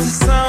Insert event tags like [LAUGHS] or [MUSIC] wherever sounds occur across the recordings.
the sun.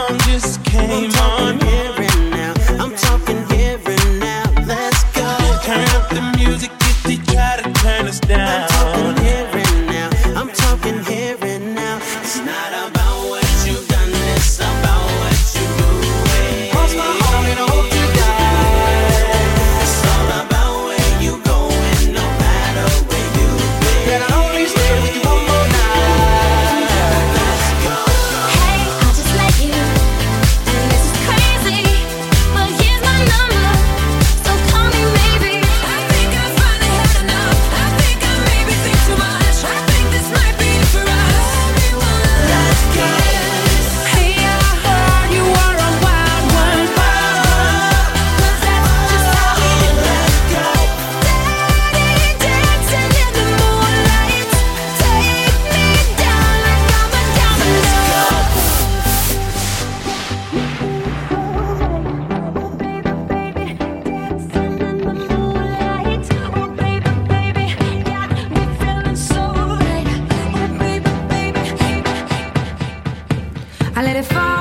I let it fall.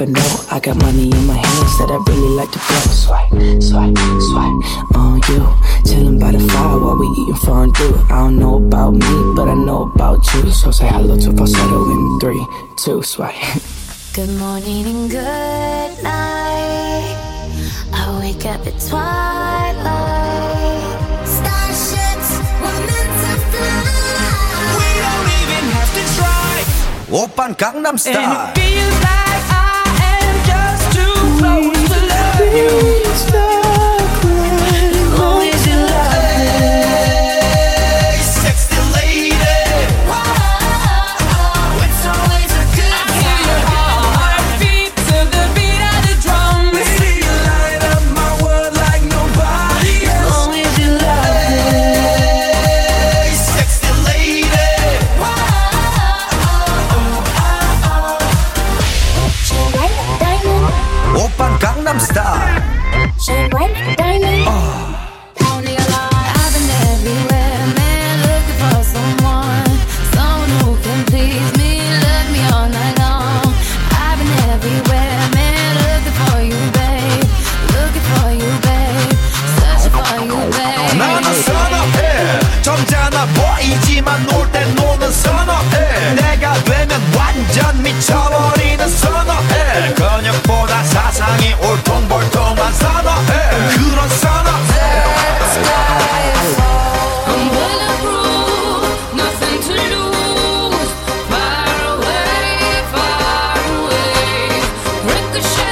you'll never know. I got money in my hands that I really like to blow. Swipe, swipe, swipe on you. Chilling by the fire while we eating fondue. I don't know about me, but I know about you. So say hello to falsetto in three, two, swipe. [LAUGHS] Good morning and good night. I wake up at twilight. Starships were meant to fly. We don't even have to try. Oppan Gangnam Style. could show.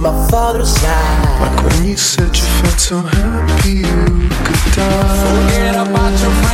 my father's side. Like when you said you felt so happy you could die. Forget about your